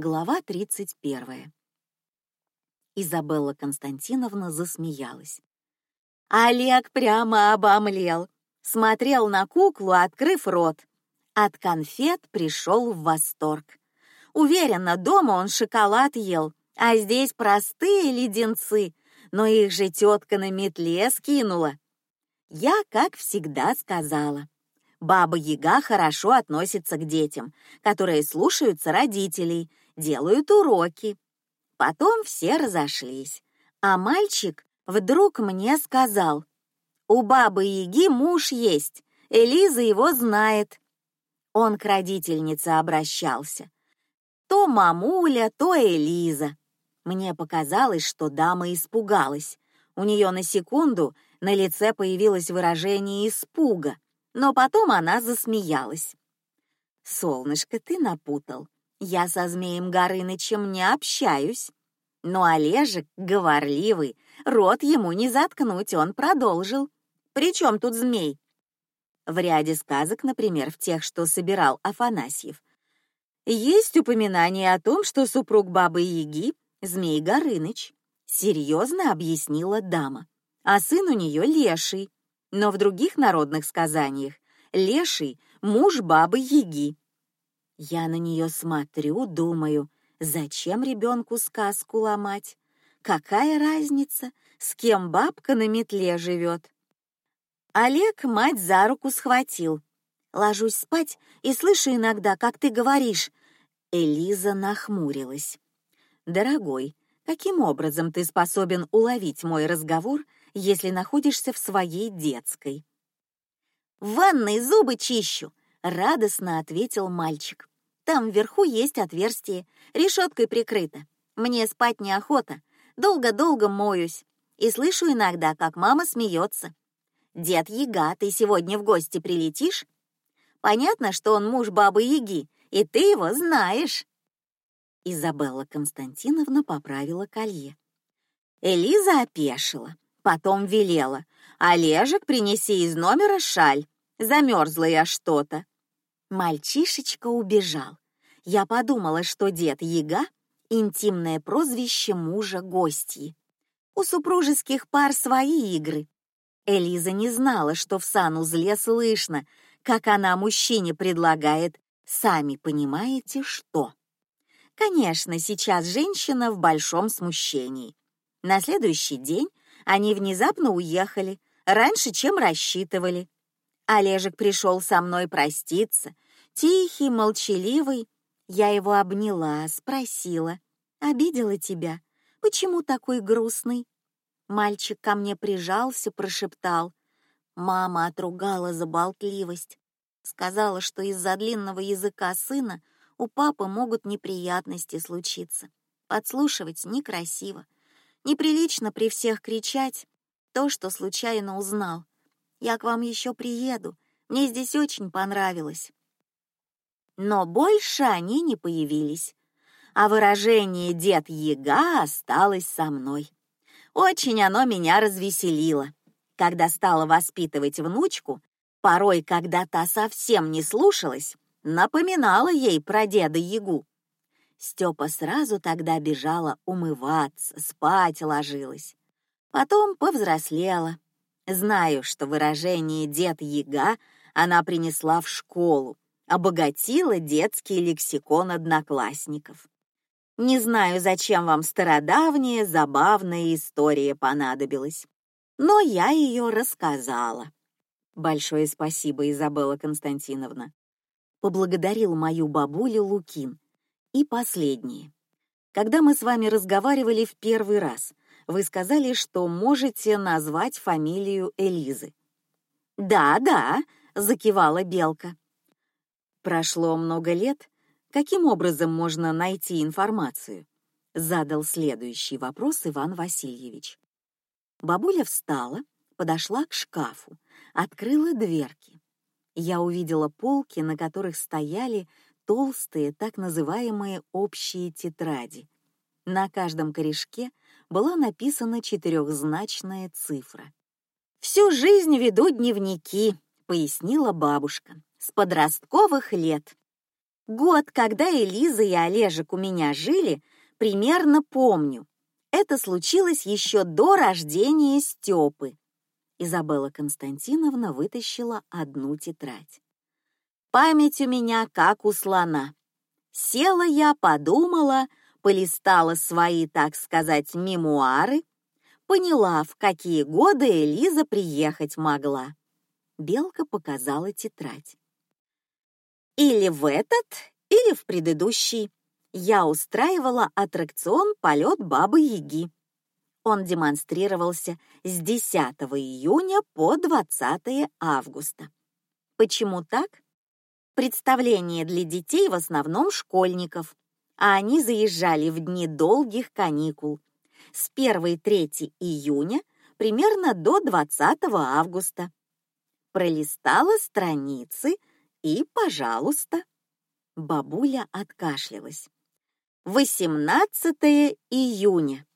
Глава тридцать первая. Изабелла Константиновна засмеялась. Олег прямо обомлел, смотрел на куклу, открыв рот. От конфет пришел в восторг. Уверенно, дома он шоколад ел, а здесь простые леденцы, но их же тетка на метле скинула. Я, как всегда, сказала. Баба Яга хорошо относится к детям, которые слушаются родителей, делают уроки. Потом все разошлись, а мальчик вдруг мне сказал: "У бабы Яги муж есть, Элиза его знает". Он к родительнице обращался. То мамуля, то Элиза. Мне показалось, что дама испугалась. У нее на секунду на лице появилось выражение испуга, но потом она засмеялась. Солнышко, ты напутал. Я со змеем Горынычем не общаюсь. Но Олежек говорливый, рот ему не заткнуть, он продолжил. Причем тут змей? В ряде сказок, например, в тех, что собирал Афанасьев, есть упоминание о том, что супруг бабы Яги Змей Горыныч. Серьезно объяснила дама. А сын у нее леший. Но в других народных сказаниях леший муж бабы Яги. Я на нее смотрю, думаю, зачем ребенку сказку ломать? Какая разница, с кем бабка на метле живет? Олег мать за руку схватил. Ложусь спать и слышу иногда, как ты говоришь. Элиза нахмурилась. Дорогой, каким образом ты способен уловить мой разговор, если находишься в своей детской? В ванной зубы чищу, радостно ответил мальчик. Там вверху есть отверстие, решеткой прикрыто. Мне спать неохота, долго-долго моюсь и слышу иногда, как мама смеется. Дед Яга, ты сегодня в гости прилетишь? Понятно, что он муж бабы Яги, и ты его знаешь. Изабелла Константиновна поправила колье. Элиза опешила, потом велела: "Олежек, принеси из номера шаль. Замерзла я что-то". Мальчишечка убежал. Я подумала, что дед Яга — интимное прозвище мужа гостьи. У супружеских пар свои игры. Элиза не знала, что в санузле слышно, как она мужчине предлагает «сами понимаете что». Конечно, сейчас женщина в большом смущении. На следующий день они внезапно уехали, раньше, чем рассчитывали. Олежек пришел со мной проститься, тихий, молчаливый. Я его обняла, спросила: "Обидела тебя? Почему такой грустный?" Мальчик ко мне прижался, прошептал: "Мама отругала за болтливость, сказала, что из-за длинного языка сына у папы могут неприятности случиться. Подслушивать некрасиво, неприлично при всех кричать то, что случайно узнал. Я к вам еще приеду. Мне здесь очень понравилось. Но больше они не появились, а выражение дед Ега осталось со мной. Очень оно меня развеселило. Когда стала воспитывать внучку, порой, когда та совсем не слушалась, напоминала ей про деда Ягу. Степа сразу тогда бежала умываться, спать ложилась. Потом повзрослела, Знаю, что выражение «дед Яга» она принесла в школу, обогатила детский лексикон одноклассников. Не знаю, зачем вам стародавняя забавная история понадобилась, но я ее рассказала. Большое спасибо, Изабелла Константиновна. Поблагодарил мою бабулю Лукин. И последнее. Когда мы с вами разговаривали в первый раз, вы сказали, что можете назвать фамилию Элизы. Да, да, закивала Белка. Прошло много лет. Каким образом можно найти информацию? Задал следующий вопрос Иван Васильевич. Бабуля встала, подошла к шкафу, открыла дверки. Я увидела полки, на которых стояли толстые так называемые общие тетради. На каждом корешке была написана четырехзначная цифра. Всю жизнь веду дневники, пояснила бабушка, с подростковых лет. Год, когда Элиза и Олежек у меня жили, примерно помню. Это случилось еще до рождения Степы. Изабелла Константиновна вытащила одну тетрадь. Память у меня как у слона. Села я, подумала, полистала свои, так сказать, мемуары, поняла, в какие годы Элиза приехать могла. Белка показала тетрадь. Или в этот, или в предыдущий. Я устраивала аттракцион «Полет Бабы-Яги». Он демонстрировался с 10 июня по 20 августа. Почему так? Представление для детей в основном школьников, а они заезжали в дни долгих каникул с 1-3 июня примерно до 20 августа. Пролистала страницы и, пожалуйста. Бабуля откашлялась. 18 июня.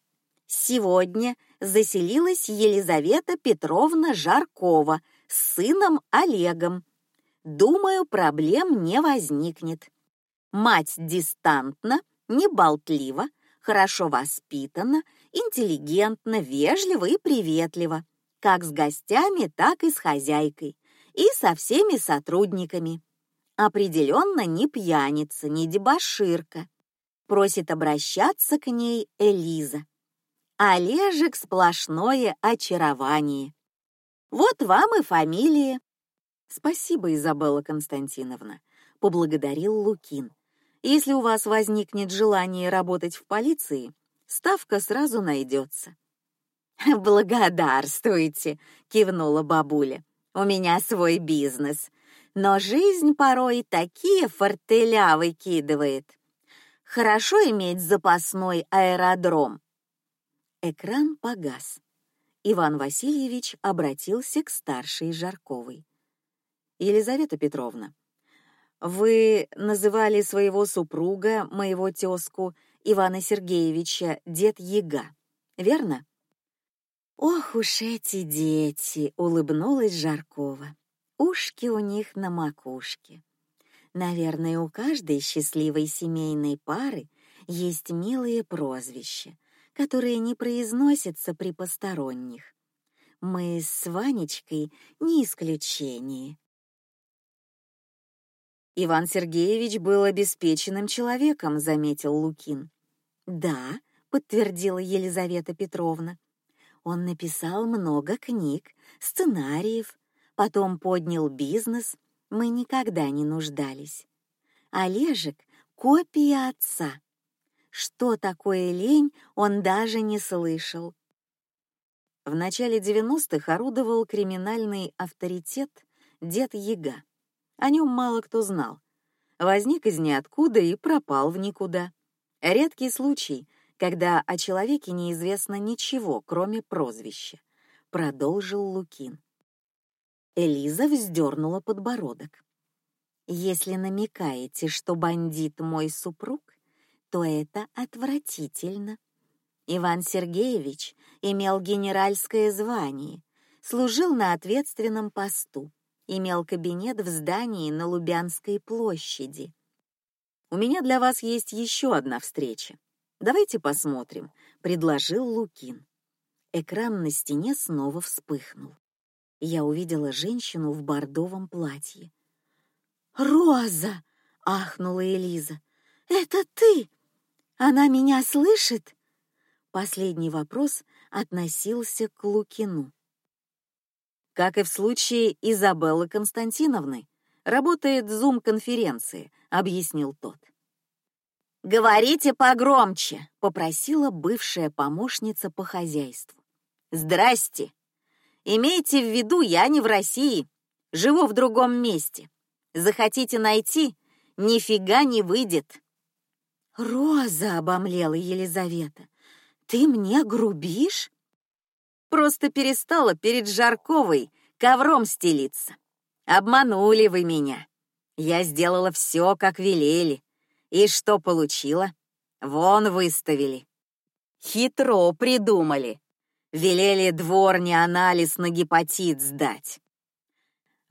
Сегодня заселилась Елизавета Петровна Жаркова с сыном Олегом думаю, проблем не возникнет. Мать дистантна, не болтлива, хорошо воспитана, интеллигентна, вежлива и приветлива, как с гостями, так и с хозяйкой, и со всеми сотрудниками. Определенно не пьяница, не дебоширка. Просит обращаться к ней Элиза. Олежек сплошное очарование. Вот вам и фамилия, Спасибо, Изабелла Константиновна, поблагодарил Лукин. Если у вас возникнет желание работать в полиции, ставка сразу найдется. Благодарствуйте, кивнула бабуля. У меня свой бизнес, но жизнь порой такие фортеля выкидывает. Хорошо иметь запасной аэродром. Экран погас. Иван Васильевич обратился к старшей Жарковой. Елизавета Петровна, вы называли своего супруга, моего тезку Ивана Сергеевича, дед Ега, верно? Ох уж эти дети, улыбнулась Жаркова. Ушки у них на макушке. Наверное, у каждой счастливой семейной пары есть милые прозвища, которые не произносятся при посторонних. Мы с Ванечкой не исключение. Иван Сергеевич был обеспеченным человеком, заметил Лукин. Да, подтвердила Елизавета Петровна. Он написал много книг, сценариев, потом поднял бизнес. Мы никогда не нуждались. Олежек копия отца. Что такое лень, он даже не слышал. В начале 90-х орудовал криминальный авторитет дед Ега. О нем мало кто знал. Возник из ниоткуда и пропал в никуда. Редкий случай, когда о человеке неизвестно ничего, кроме прозвища. Продолжил Лукин. Элиза вздернула подбородок. Если намекаете, что бандит мой супруг, то это отвратительно. Иван Сергеевич имел генеральское звание, служил на ответственном посту имел кабинет в здании на Лубянской площади. У меня для вас есть еще одна встреча. Давайте посмотрим, предложил Лукин. Экран на стене снова вспыхнул. Я увидела женщину в бордовом платье. Роза, ахнула Элиза. Это ты? Она меня слышит? Последний вопрос относился к Лукину. Как и в случае Изабеллы Константиновны, работает зум-конференции, объяснил тот. Говорите погромче, попросила бывшая помощница по хозяйству. Здрасте. Имейте в виду, я не в России, живу в другом месте. Захотите найти, нифига не выйдет. Роза обомлела Елизавета. Ты мне грубишь? Просто перестала перед Жарковой ковром стелиться. Обманули вы меня. Я сделала все, как велели. И что получила? Вон выставили. Хитро придумали. Велели дворне анализ на гепатит сдать.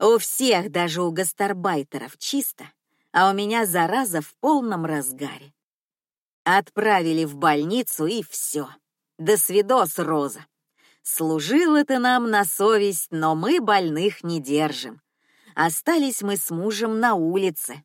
У всех, даже у гастарбайтеров, чисто, а у меня зараза в полном разгаре. Отправили в больницу и все. До свидос, Роза. Служила ты нам на совесть, но мы больных не держим. Остались мы с мужем на улице.